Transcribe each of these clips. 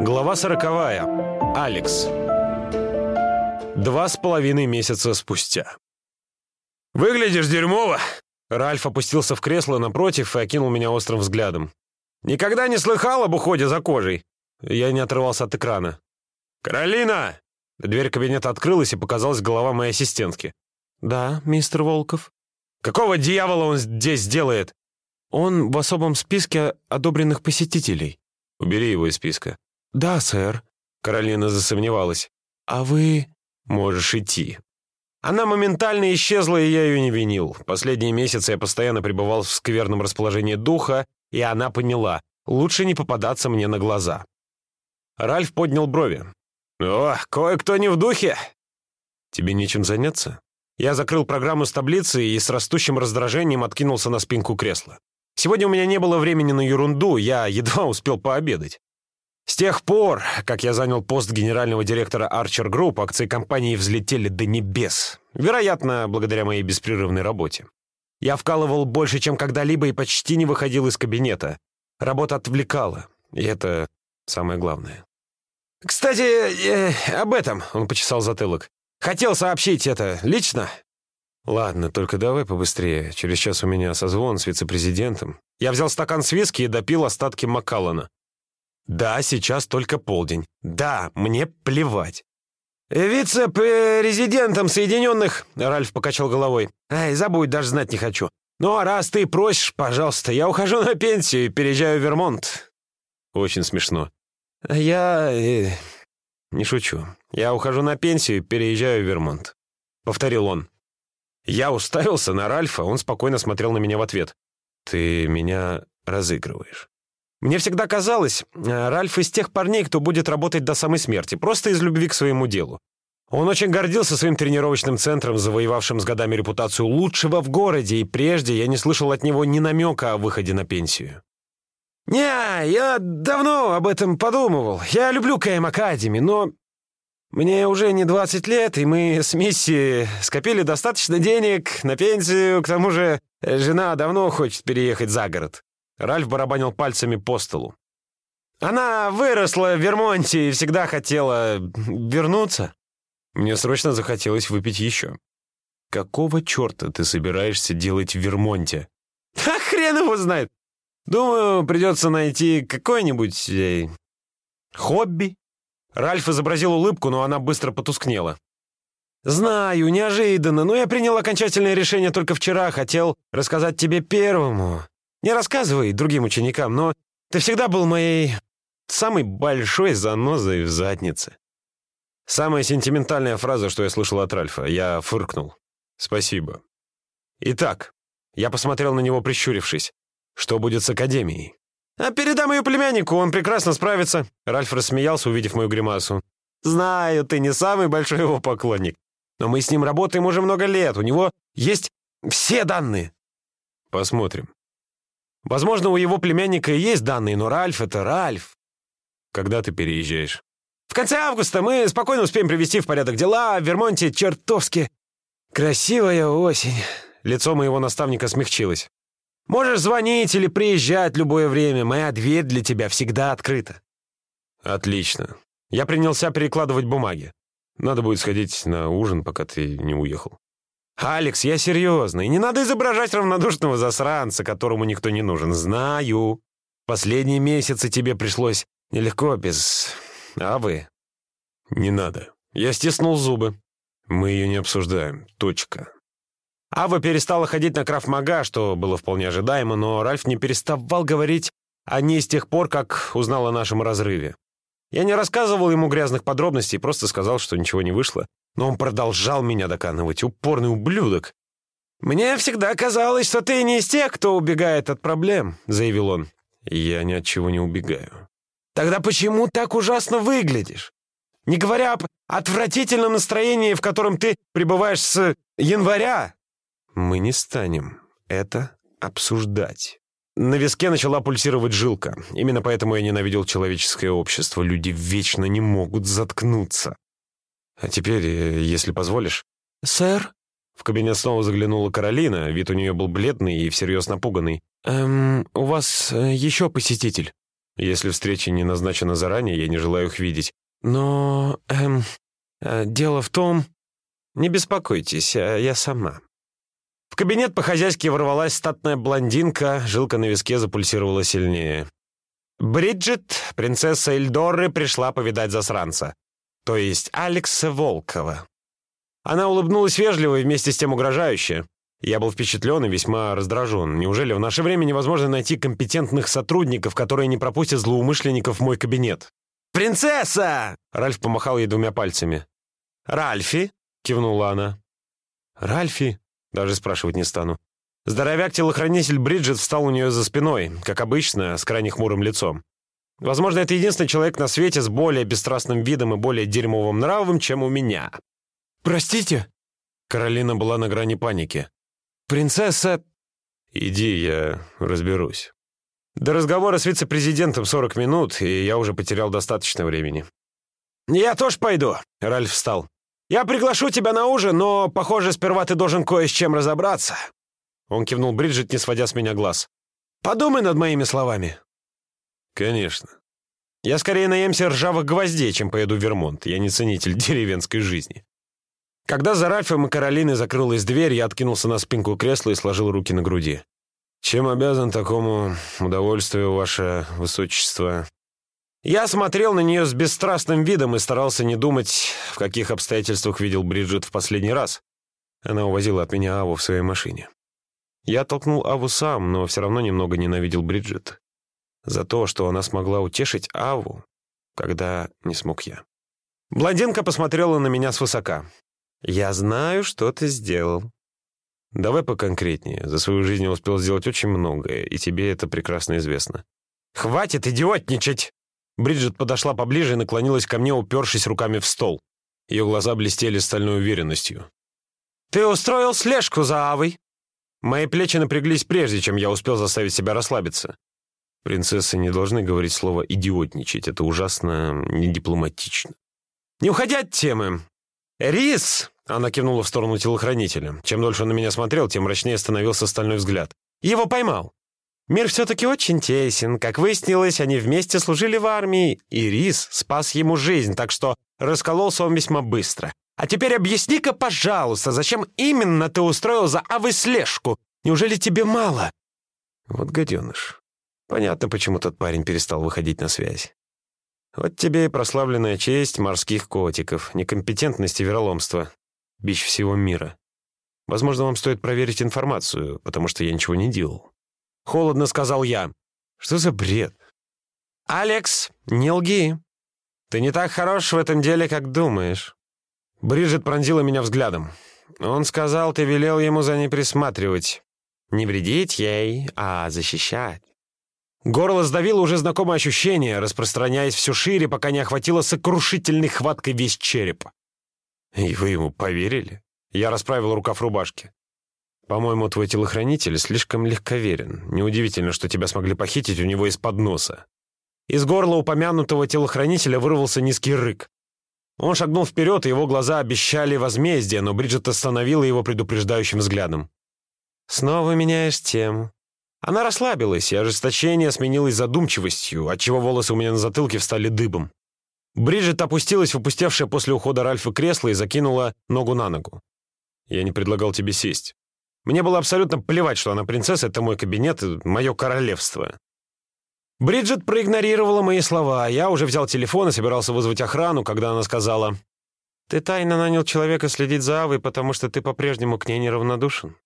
Глава сороковая. Алекс. Два с половиной месяца спустя. «Выглядишь дерьмово!» Ральф опустился в кресло напротив и окинул меня острым взглядом. «Никогда не слыхал об уходе за кожей?» Я не отрывался от экрана. «Каролина!» Дверь кабинета открылась, и показалась голова моей ассистентки. «Да, мистер Волков». «Какого дьявола он здесь делает?» «Он в особом списке одобренных посетителей». «Убери его из списка». «Да, сэр». Каролина засомневалась. «А вы...» «Можешь идти». Она моментально исчезла, и я ее не винил. Последние месяцы я постоянно пребывал в скверном расположении духа, и она поняла, лучше не попадаться мне на глаза. Ральф поднял брови. «О, кое-кто не в духе!» «Тебе нечем заняться?» Я закрыл программу с таблицей и с растущим раздражением откинулся на спинку кресла. Сегодня у меня не было времени на ерунду, я едва успел пообедать. С тех пор, как я занял пост генерального директора Archer Group, акции компании взлетели до небес. Вероятно, благодаря моей беспрерывной работе. Я вкалывал больше, чем когда-либо и почти не выходил из кабинета. Работа отвлекала, и это самое главное. «Кстати, э, об этом», — он почесал затылок. «Хотел сообщить это лично?» «Ладно, только давай побыстрее. Через час у меня созвон с вице-президентом». Я взял стакан с виски и допил остатки Маккаллана. «Да, сейчас только полдень. Да, мне плевать». «Вице-президентом Соединенных...» — Ральф покачал головой. «Ай, забудь, даже знать не хочу. Ну, а раз ты просишь, пожалуйста, я ухожу на пенсию и переезжаю в Вермонт». Очень смешно. «Я... Э, не шучу. Я ухожу на пенсию и переезжаю в Вермонт», — повторил он. Я уставился на Ральфа, он спокойно смотрел на меня в ответ. «Ты меня разыгрываешь». Мне всегда казалось, э, Ральф из тех парней, кто будет работать до самой смерти, просто из любви к своему делу. Он очень гордился своим тренировочным центром, завоевавшим с годами репутацию лучшего в городе, и прежде я не слышал от него ни намека о выходе на пенсию. «Не, я давно об этом подумывал. Я люблю КМ Академи, но мне уже не 20 лет, и мы с Мисси скопили достаточно денег на пенсию. К тому же жена давно хочет переехать за город». Ральф барабанил пальцами по столу. «Она выросла в Вермонте и всегда хотела вернуться». Мне срочно захотелось выпить еще. «Какого черта ты собираешься делать в Вермонте?» «А хрен его знает! Думаю, придется найти какое-нибудь... Э, хобби». Ральф изобразил улыбку, но она быстро потускнела. «Знаю, неожиданно, но я принял окончательное решение только вчера. Хотел рассказать тебе первому. Не рассказывай другим ученикам, но ты всегда был моей самой большой занозой в заднице». Самая сентиментальная фраза, что я слышал от Ральфа. Я фыркнул. «Спасибо». «Итак», я посмотрел на него, прищурившись. Что будет с Академией? А передам ее племяннику, он прекрасно справится. Ральф рассмеялся, увидев мою гримасу. Знаю, ты не самый большой его поклонник. Но мы с ним работаем уже много лет. У него есть все данные. Посмотрим. Возможно, у его племянника и есть данные, но Ральф — это Ральф. Когда ты переезжаешь? В конце августа мы спокойно успеем привести в порядок дела. В Вермонте чертовски красивая осень. Лицо моего наставника смягчилось. Можешь звонить или приезжать любое время. Моя дверь для тебя всегда открыта». «Отлично. Я принялся перекладывать бумаги. Надо будет сходить на ужин, пока ты не уехал». «Алекс, я серьезно. И не надо изображать равнодушного засранца, которому никто не нужен. Знаю. Последние месяцы тебе пришлось нелегко без... А вы?» «Не надо. Я стиснул зубы. Мы ее не обсуждаем. Точка». Ава перестала ходить на крафмага, что было вполне ожидаемо, но Ральф не переставал говорить о ней с тех пор, как узнал о нашем разрыве. Я не рассказывал ему грязных подробностей, просто сказал, что ничего не вышло. Но он продолжал меня доканывать, упорный ублюдок. «Мне всегда казалось, что ты не из тех, кто убегает от проблем», — заявил он. «Я ни от чего не убегаю». «Тогда почему так ужасно выглядишь? Не говоря об отвратительном настроении, в котором ты пребываешь с января, мы не станем это обсуждать. На виске начала пульсировать жилка. Именно поэтому я ненавидел человеческое общество. Люди вечно не могут заткнуться. А теперь, э, если позволишь... «Сэр?» В кабинет снова заглянула Каролина. Вид у нее был бледный и всерьез напуганный. «Эм, у вас э, еще посетитель?» Если встреча не назначена заранее, я не желаю их видеть. Но, эм, э, дело в том... Не беспокойтесь, э, я сама. В кабинет по-хозяйски ворвалась статная блондинка, жилка на виске запульсировала сильнее. Бриджит, принцесса Эльдоры, пришла повидать засранца. То есть Алекса Волкова. Она улыбнулась вежливо и вместе с тем угрожающе. Я был впечатлен и весьма раздражен. Неужели в наше время невозможно найти компетентных сотрудников, которые не пропустят злоумышленников в мой кабинет? «Принцесса!» — Ральф помахал ей двумя пальцами. «Ральфи?» — кивнула она. «Ральфи?» — даже спрашивать не стану. Здоровяк-телохранитель Бриджит встал у нее за спиной, как обычно, с крайне хмурым лицом. Возможно, это единственный человек на свете с более бесстрастным видом и более дерьмовым нравом, чем у меня. «Простите?» Каролина была на грани паники. «Принцесса...» «Иди, я разберусь». До разговора с вице-президентом 40 минут, и я уже потерял достаточно времени. «Я тоже пойду», — Ральф встал. «Я приглашу тебя на ужин, но, похоже, сперва ты должен кое с чем разобраться». Он кивнул Бриджит, не сводя с меня глаз. «Подумай над моими словами». «Конечно. Я скорее наемся ржавых гвоздей, чем поеду в Вермонт. Я не ценитель деревенской жизни». Когда за Ральфом и Каролиной закрылась дверь, я откинулся на спинку кресла и сложил руки на груди. «Чем обязан такому удовольствию, ваше высочество?» Я смотрел на нее с бесстрастным видом и старался не думать, в каких обстоятельствах видел Бриджит в последний раз. Она увозила от меня Аву в своей машине. Я толкнул Аву сам, но все равно немного ненавидел Бриджит. За то, что она смогла утешить Аву, когда не смог я. Блондинка посмотрела на меня свысока. «Я знаю, что ты сделал». «Давай поконкретнее. За свою жизнь я успел сделать очень многое, и тебе это прекрасно известно». «Хватит идиотничать!» Бриджит подошла поближе и наклонилась ко мне, упершись руками в стол. Ее глаза блестели стальной уверенностью. «Ты устроил слежку за Авой?» Мои плечи напряглись прежде, чем я успел заставить себя расслабиться. Принцессы не должны говорить слово «идиотничать». Это ужасно недипломатично. «Не уходи от темы. «Рис!» — она кивнула в сторону телохранителя. Чем дольше он на меня смотрел, тем мрачнее становился стальной взгляд. «Его поймал!» Мир все-таки очень тесен. Как выяснилось, они вместе служили в армии, и Рис спас ему жизнь, так что раскололся он весьма быстро. А теперь объясни-ка, пожалуйста, зачем именно ты устроил за Авы слежку? Неужели тебе мало?» Вот гаденыш. Понятно, почему тот парень перестал выходить на связь. Вот тебе и прославленная честь морских котиков, некомпетентность и вероломство. Бич всего мира. Возможно, вам стоит проверить информацию, потому что я ничего не делал. Холодно сказал я. Что за бред? «Алекс, не лги. Ты не так хорош в этом деле, как думаешь». Бриджит пронзила меня взглядом. Он сказал, ты велел ему за ней присматривать. Не вредить ей, а защищать. Горло сдавило уже знакомое ощущение, распространяясь все шире, пока не охватило сокрушительной хваткой весь череп. «И вы ему поверили?» Я расправил рукав рубашки. «По-моему, твой телохранитель слишком легковерен. Неудивительно, что тебя смогли похитить у него из-под носа». Из горла упомянутого телохранителя вырвался низкий рык. Он шагнул вперед, и его глаза обещали возмездие, но Бриджит остановила его предупреждающим взглядом. «Снова меняешь тему», она расслабилась, и ожесточение сменилось задумчивостью, отчего волосы у меня на затылке встали дыбом. Бриджит опустилась в опустевшее после ухода Ральфа кресло и закинула ногу на ногу. «Я не предлагал тебе сесть. Мне было абсолютно плевать, что она принцесса, это мой кабинет, мое королевство». Бриджит проигнорировала мои слова, а я уже взял телефон и собирался вызвать охрану, когда она сказала, «Ты тайно нанял человека следить за Авой, потому что ты по-прежнему к ней неравнодушен».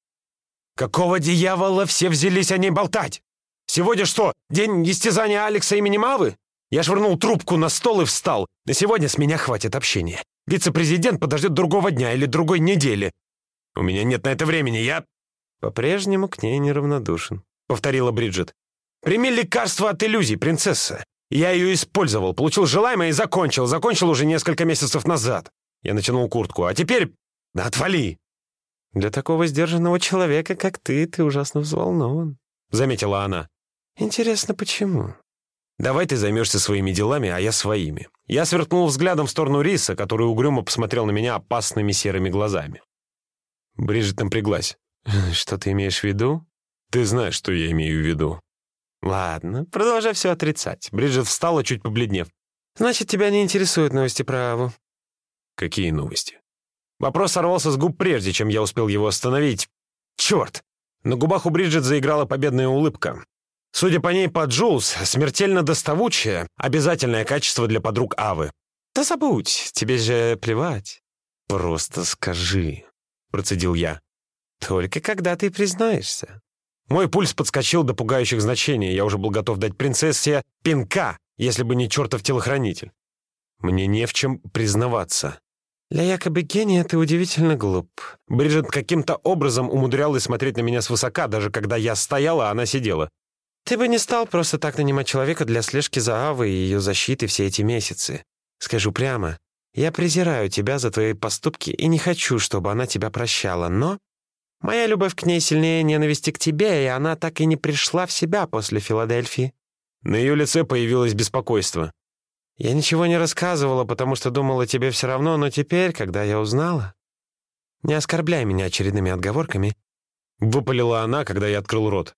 Какого дьявола все взялись о ней болтать? Сегодня что, день истязания Алекса имени Мавы? Я швырнул трубку на стол и встал. На сегодня с меня хватит общения. Вице-президент подождет другого дня или другой недели. У меня нет на это времени, я...» «По-прежнему к ней неравнодушен», — повторила Бриджит. «Прими лекарство от иллюзий, принцесса. Я ее использовал, получил желаемое и закончил. Закончил уже несколько месяцев назад. Я натянул куртку. А теперь... Отвали!» «Для такого сдержанного человека, как ты, ты ужасно взволнован», — заметила она. «Интересно, почему?» «Давай ты займешься своими делами, а я своими». Я сверкнул взглядом в сторону Риса, который угрюмо посмотрел на меня опасными серыми глазами. Бриджит напряглась. «Что ты имеешь в виду?» «Ты знаешь, что я имею в виду». «Ладно, продолжай все отрицать». Бриджит встала, чуть побледнев. «Значит, тебя не интересуют новости про Аву?» «Какие новости?» Вопрос сорвался с губ прежде, чем я успел его остановить. «Черт!» На губах у Бриджит заиграла победная улыбка. Судя по ней, под Джулс смертельно доставучее, обязательное качество для подруг Авы. «Да забудь, тебе же плевать». «Просто скажи», — процедил я. «Только когда ты признаешься». Мой пульс подскочил до пугающих значений. Я уже был готов дать принцессе пинка, если бы не чертов телохранитель. Мне не в чем признаваться. Для якобы гения ты удивительно глуп. Бриджит каким-то образом умудрялась смотреть на меня свысока, даже когда я стояла, а она сидела. Ты бы не стал просто так нанимать человека для слежки за Авой и ее защиты все эти месяцы. Скажу прямо, я презираю тебя за твои поступки и не хочу, чтобы она тебя прощала, но моя любовь к ней сильнее ненависти к тебе, и она так и не пришла в себя после Филадельфии». На ее лице появилось беспокойство. «Я ничего не рассказывала, потому что думала тебе все равно, но теперь, когда я узнала...» «Не оскорбляй меня очередными отговорками», — выпалила она, когда я открыл рот.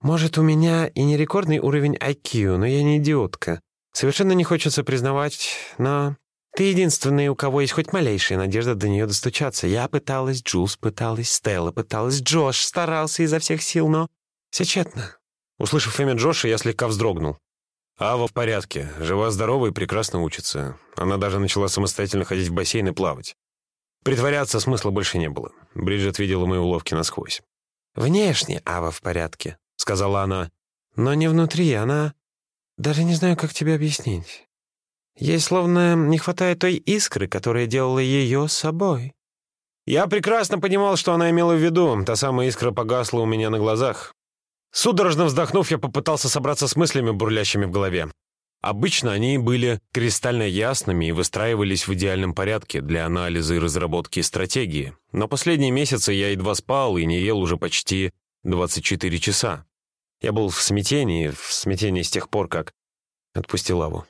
Может, у меня и не рекордный уровень IQ, но я не идиотка. Совершенно не хочется признавать, но ты единственный, у кого есть хоть малейшая надежда до нее достучаться. Я пыталась, Джулс пыталась, Стелла пыталась, Джош старался изо всех сил, но все тщетно. Услышав имя Джоша, я слегка вздрогнул. Ава в порядке, жива-здорова и прекрасно учится. Она даже начала самостоятельно ходить в бассейн и плавать. Притворяться смысла больше не было. Бриджит видела мои уловки насквозь. «Внешне Ава в порядке», — сказала она. «Но не внутри, она... Даже не знаю, как тебе объяснить. Ей словно не хватает той искры, которая делала ее собой». Я прекрасно понимал, что она имела в виду. Та самая искра погасла у меня на глазах. Судорожно вздохнув, я попытался собраться с мыслями, бурлящими в голове. Обычно они были кристально ясными и выстраивались в идеальном порядке для анализа и разработки стратегии. Но последние месяцы я едва спал и не ел уже почти 24 часа. Я был в смятении, в смятении с тех пор, как отпустил Аву.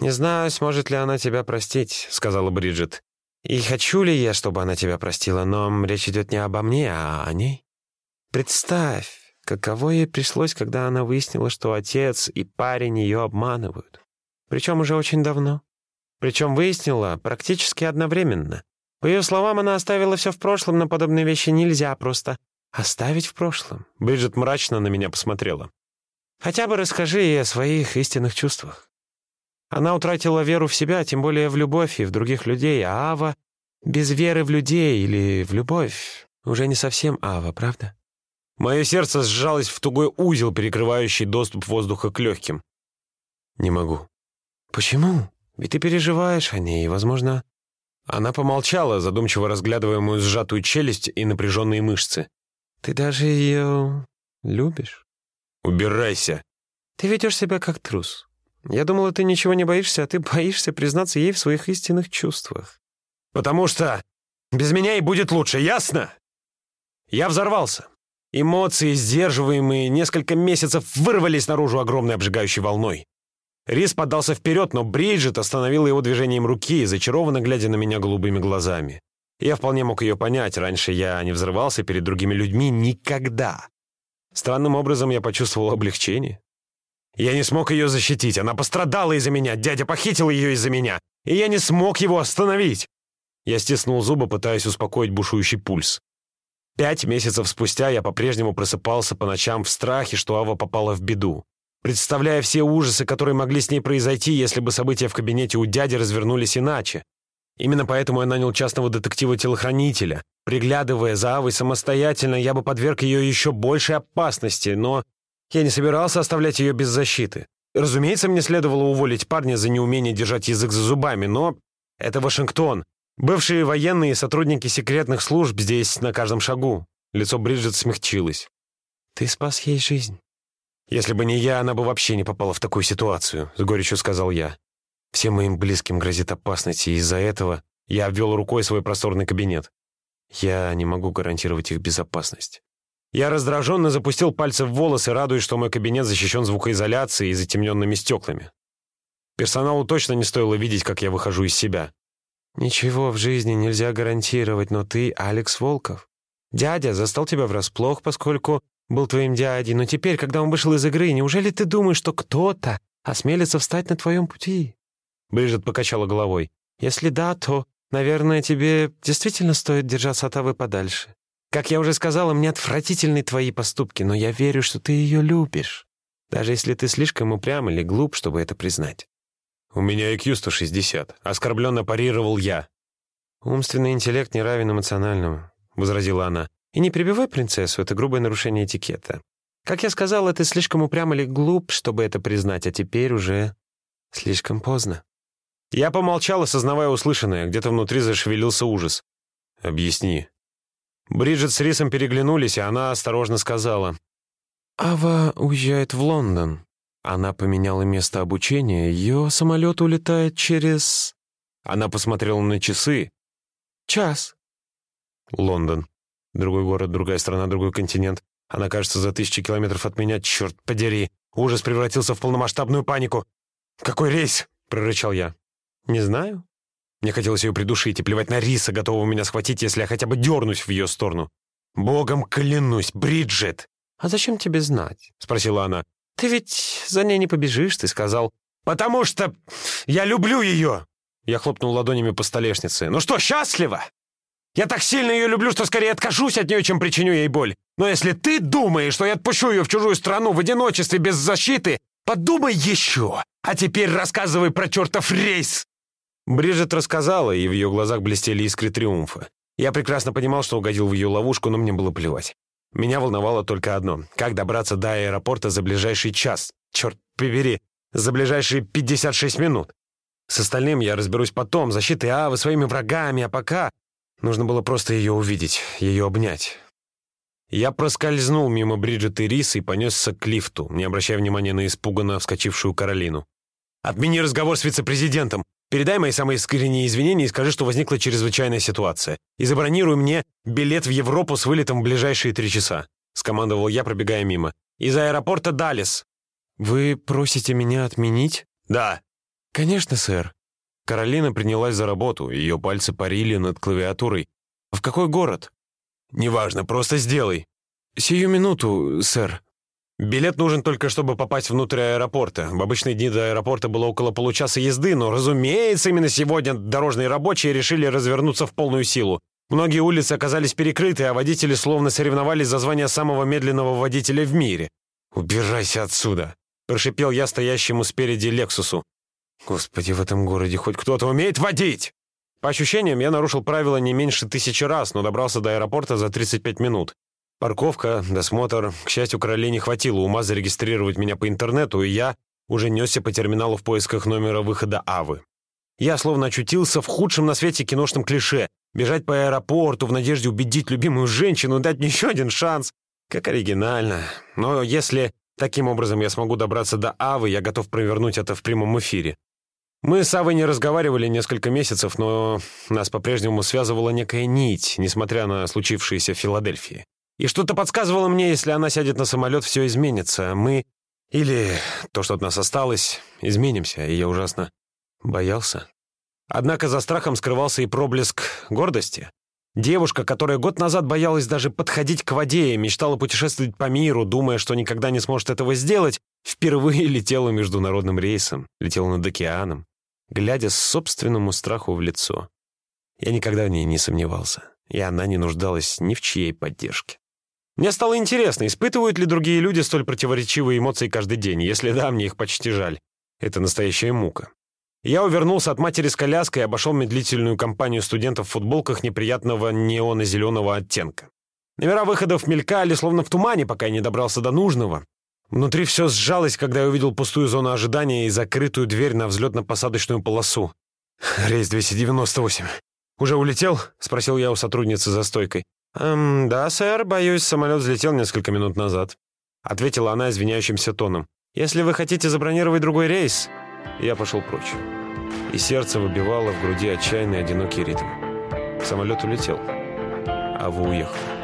«Не знаю, сможет ли она тебя простить», — сказала Бриджит. «И хочу ли я, чтобы она тебя простила, но речь идет не обо мне, а о ней. Представь, каково ей пришлось, когда она выяснила, что отец и парень ее обманывают. Причем уже очень давно. Причем выяснила практически одновременно. По ее словам, она оставила все в прошлом, но подобные вещи нельзя просто Оставить в прошлом. Бриджит мрачно на меня посмотрела. Хотя бы расскажи ей о своих истинных чувствах. Она утратила веру в себя, тем более в любовь и в других людей, а Ава без веры в людей или в любовь уже не совсем Ава, правда? Мое сердце сжалось в тугой узел, перекрывающий доступ воздуха к легким. Не могу. Почему? Ведь ты переживаешь о ней, и, возможно... Она помолчала, задумчиво разглядывая мою сжатую челюсть и напряженные мышцы. Ты даже ее любишь? Убирайся. Ты ведешь себя как трус. Я думала, ты ничего не боишься, а ты боишься признаться ей в своих истинных чувствах. Потому что без меня и будет лучше, ясно? Я взорвался. Эмоции, сдерживаемые несколько месяцев, вырвались наружу огромной обжигающей волной. Рис подался вперед, но Бриджит остановила его движением руки, зачарованно глядя на меня голубыми глазами. Я вполне мог ее понять, раньше я не взрывался перед другими людьми никогда. Странным образом я почувствовал облегчение. Я не смог ее защитить, она пострадала из-за меня, дядя похитил ее из-за меня, и я не смог его остановить. Я стиснул зубы, пытаясь успокоить бушующий пульс. Пять месяцев спустя я по-прежнему просыпался по ночам в страхе, что Ава попала в беду. Представляя все ужасы, которые могли с ней произойти, если бы события в кабинете у дяди развернулись иначе. Именно поэтому я нанял частного детектива-телохранителя. Приглядывая за Авой самостоятельно, я бы подверг ее еще большей опасности, но я не собирался оставлять ее без защиты. Разумеется, мне следовало уволить парня за неумение держать язык за зубами, но это Вашингтон. Бывшие военные и сотрудники секретных служб здесь на каждом шагу. Лицо Бриджит смягчилось. «Ты спас ей жизнь». «Если бы не я, она бы вообще не попала в такую ситуацию», — с горечью сказал я. Всем моим близким грозит опасность, и из-за этого я обвел рукой свой просторный кабинет. Я не могу гарантировать их безопасность. Я раздраженно запустил пальцы в волосы, радуясь, что мой кабинет защищен звукоизоляцией и затемненными стеклами. Персоналу точно не стоило видеть, как я выхожу из себя. «Ничего в жизни нельзя гарантировать, но ты Алекс Волков. Дядя застал тебя врасплох, поскольку был твоим дядей, но теперь, когда он вышел из игры, неужели ты думаешь, что кто-то осмелится встать на твоем пути?» Бриджит покачала головой. «Если да, то, наверное, тебе действительно стоит держаться от Авы подальше. Как я уже сказала, мне отвратительны твои поступки, но я верю, что ты ее любишь, даже если ты слишком упрям или глуп, чтобы это признать». «У меня IQ 160», — оскорбленно парировал я. «Умственный интеллект не равен эмоциональному», — возразила она. «И не прибивай принцессу, это грубое нарушение этикета. Как я сказала, ты слишком упрям или глуп, чтобы это признать, а теперь уже слишком поздно». Я помолчал, осознавая услышанное. Где-то внутри зашевелился ужас. «Объясни». Бриджит с Рисом переглянулись, и она осторожно сказала. «Ава уезжает в Лондон. Она поменяла место обучения. Ее самолет улетает через...» Она посмотрела на часы. «Час». Лондон. Другой город, другая страна, другой континент. Она, кажется, за тысячи километров от меня. Черт подери. Ужас превратился в полномасштабную панику. «Какой рейс?» — прорычал я. «Не знаю». Мне хотелось ее придушить и плевать на риса, готового меня схватить, если я хотя бы дернусь в ее сторону. «Богом клянусь, Бриджит!» «А зачем тебе знать?» — спросила она. «Ты ведь за ней не побежишь, ты сказал». «Потому что я люблю ее!» Я хлопнул ладонями по столешнице. «Ну что, счастлива? Я так сильно ее люблю, что скорее откажусь от нее, чем причиню ей боль. Но если ты думаешь, что я отпущу ее в чужую страну в одиночестве без защиты, подумай еще. А теперь рассказывай про чертов рейс!» Бриджит рассказала, и в ее глазах блестели искры триумфа. Я прекрасно понимал, что угодил в ее ловушку, но мне было плевать. Меня волновало только одно — как добраться до аэропорта за ближайший час. Черт побери, за ближайшие 56 минут. С остальным я разберусь потом, защиты Авы своими врагами, а пока нужно было просто ее увидеть, ее обнять. Я проскользнул мимо Бриджит и Рис и понесся к лифту, не обращая внимания на испуганно вскочившую Каролину. «Отмени разговор с вице-президентом. Передай мои самые искренние извинения и скажи, что возникла чрезвычайная ситуация. И забронируй мне билет в Европу с вылетом в ближайшие три часа», — скомандовал я, пробегая мимо. «Из аэропорта Далис». «Вы просите меня отменить?» «Да». «Конечно, сэр». Каролина принялась за работу, ее пальцы парили над клавиатурой. «В какой город?» «Неважно, просто сделай». «Сию минуту, сэр». Билет нужен только, чтобы попасть внутрь аэропорта. В обычные дни до аэропорта было около получаса езды, но, разумеется, именно сегодня дорожные рабочие решили развернуться в полную силу. Многие улицы оказались перекрыты, а водители словно соревновались за звание самого медленного водителя в мире. «Убирайся отсюда!» – прошипел я стоящему спереди Лексусу. «Господи, в этом городе хоть кто-то умеет водить!» По ощущениям, я нарушил правила не меньше тысячи раз, но добрался до аэропорта за 35 минут. Парковка, досмотр. К счастью, Каролине хватило ума зарегистрировать меня по интернету, и я уже несся по терминалу в поисках номера выхода Авы. Я словно очутился в худшем на свете киношном клише. Бежать по аэропорту в надежде убедить любимую женщину, дать мне еще один шанс. Как оригинально. Но если таким образом я смогу добраться до Авы, я готов провернуть это в прямом эфире. Мы с Авой не разговаривали несколько месяцев, но нас по-прежнему связывала некая нить, несмотря на случившееся в Филадельфии. И что-то подсказывало мне, если она сядет на самолет, все изменится. Мы, или то, что от нас осталось, изменимся, и я ужасно боялся. Однако за страхом скрывался и проблеск гордости. Девушка, которая год назад боялась даже подходить к воде и мечтала путешествовать по миру, думая, что никогда не сможет этого сделать, впервые летела международным рейсом, летела над океаном, глядя собственному страху в лицо. Я никогда в ней не сомневался, и она не нуждалась ни в чьей поддержке. Мне стало интересно, испытывают ли другие люди столь противоречивые эмоции каждый день. Если да, мне их почти жаль. Это настоящая мука. Я увернулся от матери с коляской и обошел медлительную компанию студентов в футболках неприятного неоно-зеленого оттенка. Номера выходов мелькали, словно в тумане, пока я не добрался до нужного. Внутри все сжалось, когда я увидел пустую зону ожидания и закрытую дверь на взлетно-посадочную полосу. «Рейс 298. Уже улетел?» — спросил я у сотрудницы за стойкой. «Эм, да, сэр, боюсь, самолет взлетел несколько минут назад», — ответила она извиняющимся тоном. «Если вы хотите забронировать другой рейс...» Я пошел прочь. И сердце выбивало в груди отчаянный одинокий ритм. Самолет улетел, а вы уехали.